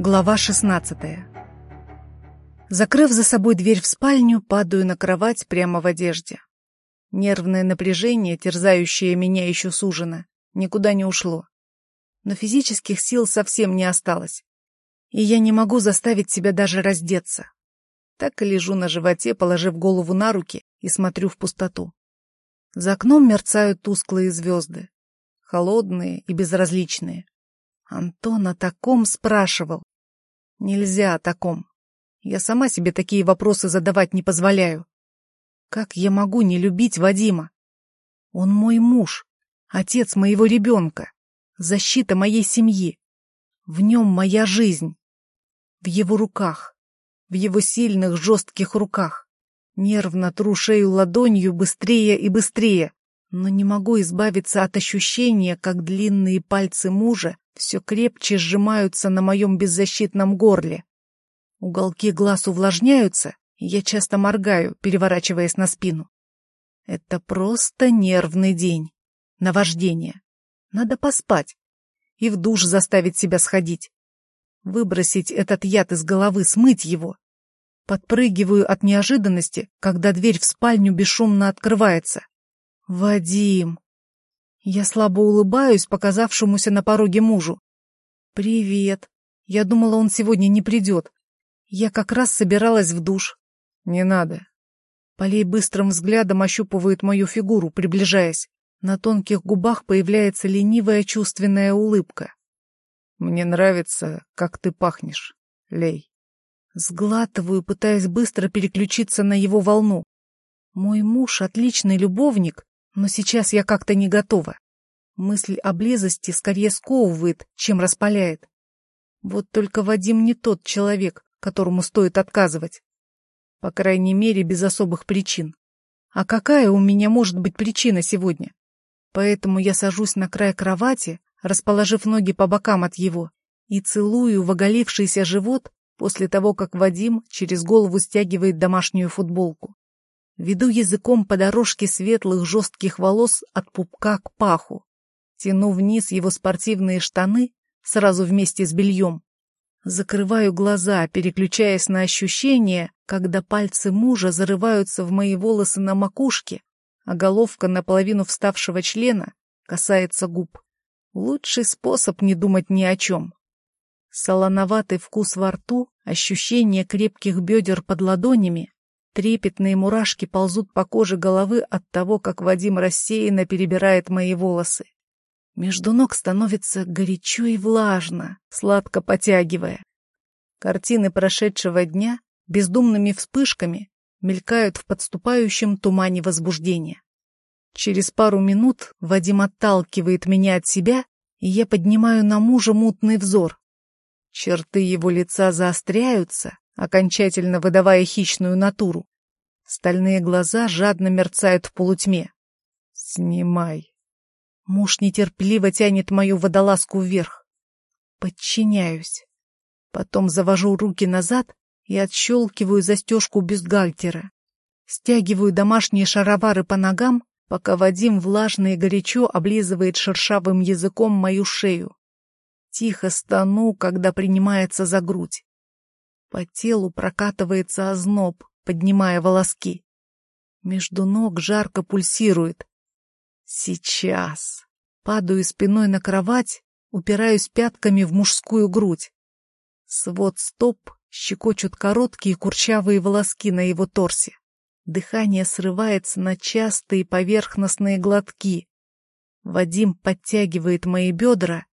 Глава 16 Закрыв за собой дверь в спальню, падаю на кровать прямо в одежде. Нервное напряжение, терзающее меня еще с ужина, никуда не ушло. Но физических сил совсем не осталось. И я не могу заставить себя даже раздеться. Так и лежу на животе, положив голову на руки и смотрю в пустоту. За окном мерцают тусклые звезды, холодные и безразличные. Антон о таком спрашивал. Нельзя о таком. Я сама себе такие вопросы задавать не позволяю. Как я могу не любить Вадима? Он мой муж, отец моего ребенка, защита моей семьи. В нем моя жизнь. В его руках, в его сильных жестких руках. Нервно тру шею ладонью быстрее и быстрее, но не могу избавиться от ощущения, как длинные пальцы мужа все крепче сжимаются на моем беззащитном горле. Уголки глаз увлажняются, и я часто моргаю, переворачиваясь на спину. Это просто нервный день. Наваждение. Надо поспать. И в душ заставить себя сходить. Выбросить этот яд из головы, смыть его. Подпрыгиваю от неожиданности, когда дверь в спальню бесшумно открывается. «Вадим!» Я слабо улыбаюсь показавшемуся на пороге мужу. «Привет. Я думала, он сегодня не придет. Я как раз собиралась в душ». «Не надо». Полей быстрым взглядом ощупывает мою фигуру, приближаясь. На тонких губах появляется ленивая чувственная улыбка. «Мне нравится, как ты пахнешь, Лей». Сглатываю, пытаясь быстро переключиться на его волну. Мой муж — отличный любовник, но сейчас я как-то не готова. Мысль о близости скорее сковывает, чем распаляет. Вот только Вадим не тот человек, которому стоит отказывать. По крайней мере, без особых причин. А какая у меня может быть причина сегодня? Поэтому я сажусь на край кровати, расположив ноги по бокам от его, и целую в оголившийся живот после того, как Вадим через голову стягивает домашнюю футболку. Веду языком по дорожке светлых жестких волос от пупка к паху. Тяну вниз его спортивные штаны, сразу вместе с бельем. Закрываю глаза, переключаясь на ощущение, когда пальцы мужа зарываются в мои волосы на макушке, а головка наполовину вставшего члена касается губ. Лучший способ не думать ни о чем. Солоноватый вкус во рту, ощущение крепких бедер под ладонями, Трепетные мурашки ползут по коже головы от того, как Вадим рассеянно перебирает мои волосы. Между ног становится горячо и влажно, сладко потягивая. Картины прошедшего дня бездумными вспышками мелькают в подступающем тумане возбуждения. Через пару минут Вадим отталкивает меня от себя, и я поднимаю на мужа мутный взор. Черты его лица заостряются, окончательно выдавая хищную натуру. Стальные глаза жадно мерцают в полутьме. «Снимай». Муж нетерпеливо тянет мою водолазку вверх. Подчиняюсь. Потом завожу руки назад и отщелкиваю застежку бюстгальтера. Стягиваю домашние шаровары по ногам, пока Вадим влажно и горячо облизывает шершавым языком мою шею. Тихо стану, когда принимается за грудь. По телу прокатывается озноб, поднимая волоски. Между ног жарко пульсирует. Сейчас. Падаю спиной на кровать, упираюсь пятками в мужскую грудь. Свод стоп щекочут короткие курчавые волоски на его торсе. Дыхание срывается на частые поверхностные глотки. Вадим подтягивает мои бедра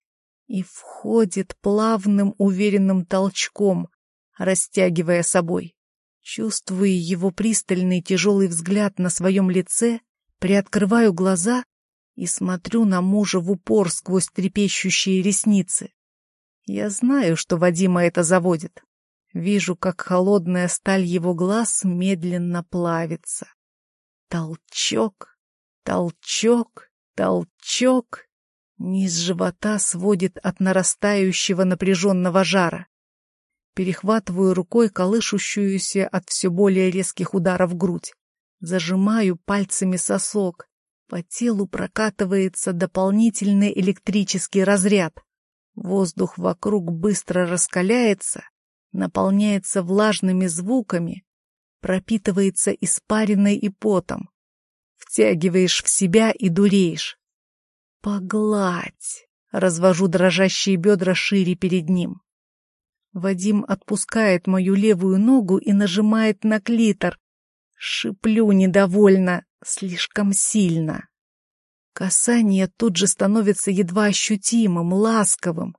и входит плавным уверенным толчком, растягивая собой. Чувствуя его пристальный тяжелый взгляд на своем лице, приоткрываю глаза и смотрю на мужа в упор сквозь трепещущие ресницы. Я знаю, что Вадима это заводит. Вижу, как холодная сталь его глаз медленно плавится. Толчок, толчок, толчок. Низ живота сводит от нарастающего напряженного жара. Перехватываю рукой колышущуюся от все более резких ударов грудь. Зажимаю пальцами сосок. По телу прокатывается дополнительный электрический разряд. Воздух вокруг быстро раскаляется, наполняется влажными звуками, пропитывается испариной и потом. Втягиваешь в себя и дуреешь. Погладь. Развожу дрожащие бедра шире перед ним. Вадим отпускает мою левую ногу и нажимает на клитор. Шиплю недовольно, слишком сильно. Касание тут же становится едва ощутимым, ласковым,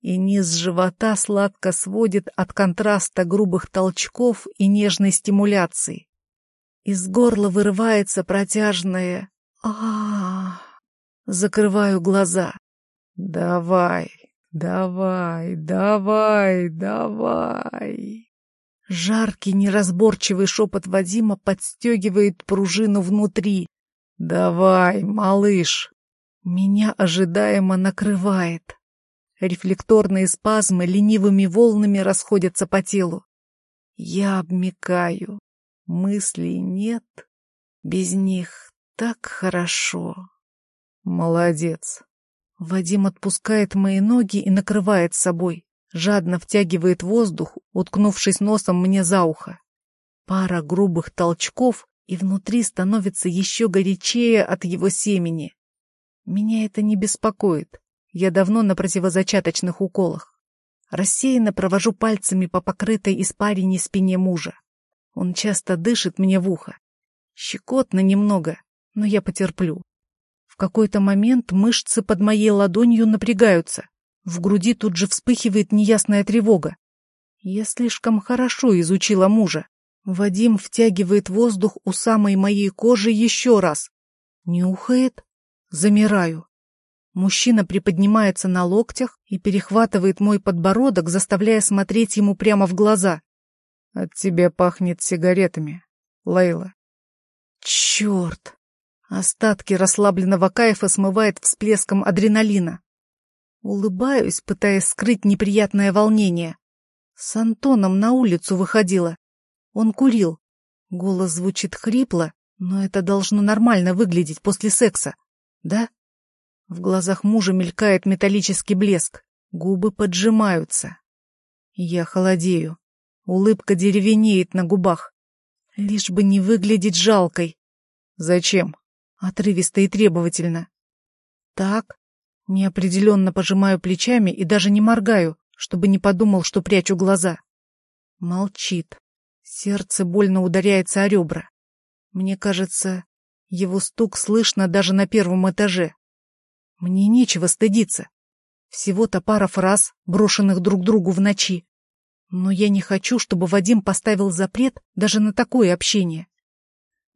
и низ живота сладко сводит от контраста грубых толчков и нежной стимуляции. Из горла вырывается протяжное а, Закрываю глаза. «Давай, давай, давай, давай!» Жаркий, неразборчивый шепот Вадима подстегивает пружину внутри. «Давай, малыш!» Меня ожидаемо накрывает. Рефлекторные спазмы ленивыми волнами расходятся по телу. Я обмикаю. Мыслей нет. Без них так хорошо. Молодец. Вадим отпускает мои ноги и накрывает собой. Жадно втягивает воздух, уткнувшись носом мне за ухо. Пара грубых толчков, и внутри становится еще горячее от его семени. Меня это не беспокоит. Я давно на противозачаточных уколах. Рассеянно провожу пальцами по покрытой испарине спине мужа. Он часто дышит мне в ухо. Щекотно немного, но я потерплю. В какой-то момент мышцы под моей ладонью напрягаются. В груди тут же вспыхивает неясная тревога. Я слишком хорошо изучила мужа. Вадим втягивает воздух у самой моей кожи еще раз. Нюхает. Замираю. Мужчина приподнимается на локтях и перехватывает мой подбородок, заставляя смотреть ему прямо в глаза. «От тебя пахнет сигаретами, Лейла». «Черт!» Остатки расслабленного кайфа смывает всплеском адреналина. Улыбаюсь, пытаясь скрыть неприятное волнение. С Антоном на улицу выходила. Он курил. Голос звучит хрипло, но это должно нормально выглядеть после секса. Да? В глазах мужа мелькает металлический блеск. Губы поджимаются. Я холодею. Улыбка деревенеет на губах. Лишь бы не выглядеть жалкой. Зачем? Отрывисто и требовательно. Так. Неопределенно пожимаю плечами и даже не моргаю, чтобы не подумал, что прячу глаза. Молчит. Сердце больно ударяется о ребра. Мне кажется, его стук слышно даже на первом этаже. Мне нечего стыдиться. Всего-то пара фраз, брошенных друг другу в ночи. Но я не хочу, чтобы Вадим поставил запрет даже на такое общение.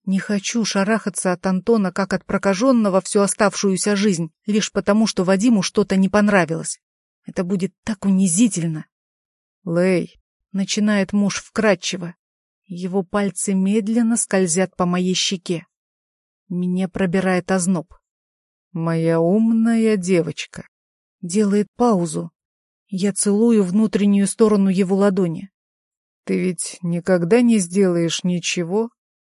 Не хочу шарахаться от Антона, как от прокаженного всю оставшуюся жизнь, лишь потому, что Вадиму что-то не понравилось. Это будет так унизительно. Лэй, начинает муж вкратчиво. Его пальцы медленно скользят по моей щеке. Меня пробирает озноб. Моя умная девочка. Делает паузу. Я целую внутреннюю сторону его ладони. Ты ведь никогда не сделаешь ничего,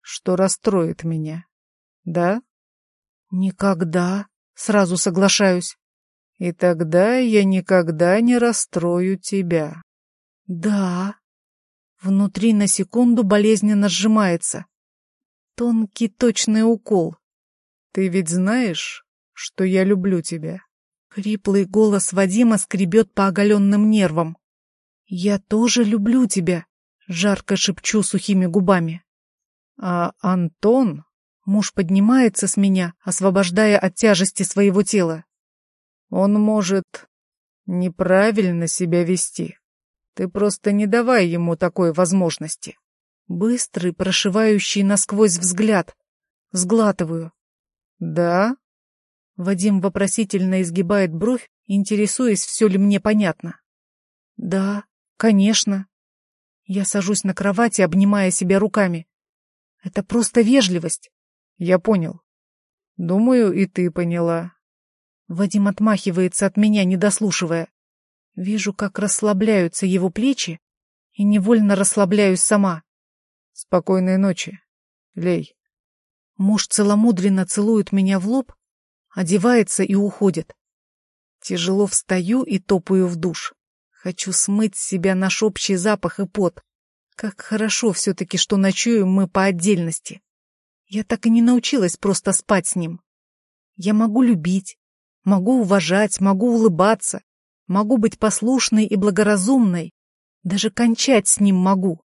что расстроит меня. Да? Никогда. Сразу соглашаюсь. И тогда я никогда не расстрою тебя. Да. Внутри на секунду болезненно сжимается. Тонкий точный укол. Ты ведь знаешь, что я люблю тебя? Хриплый голос Вадима скребет по оголенным нервам. «Я тоже люблю тебя», — жарко шепчу сухими губами. А Антон... Муж поднимается с меня, освобождая от тяжести своего тела. Он может неправильно себя вести. Ты просто не давай ему такой возможности. Быстрый, прошивающий насквозь взгляд. Сглатываю. Да? Вадим вопросительно изгибает бровь, интересуясь, все ли мне понятно. Да, конечно. Я сажусь на кровати, обнимая себя руками. Это просто вежливость. Я понял. Думаю, и ты поняла. Вадим отмахивается от меня, не дослушивая. Вижу, как расслабляются его плечи, и невольно расслабляюсь сама. Спокойной ночи, Лей. Муж целомудренно целует меня в лоб, одевается и уходит. Тяжело встаю и топаю в душ. Хочу смыть с себя наш общий запах и пот. Как хорошо все-таки, что ночуем мы по отдельности. Я так и не научилась просто спать с ним. Я могу любить, могу уважать, могу улыбаться, могу быть послушной и благоразумной, даже кончать с ним могу.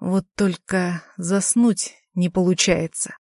Вот только заснуть не получается.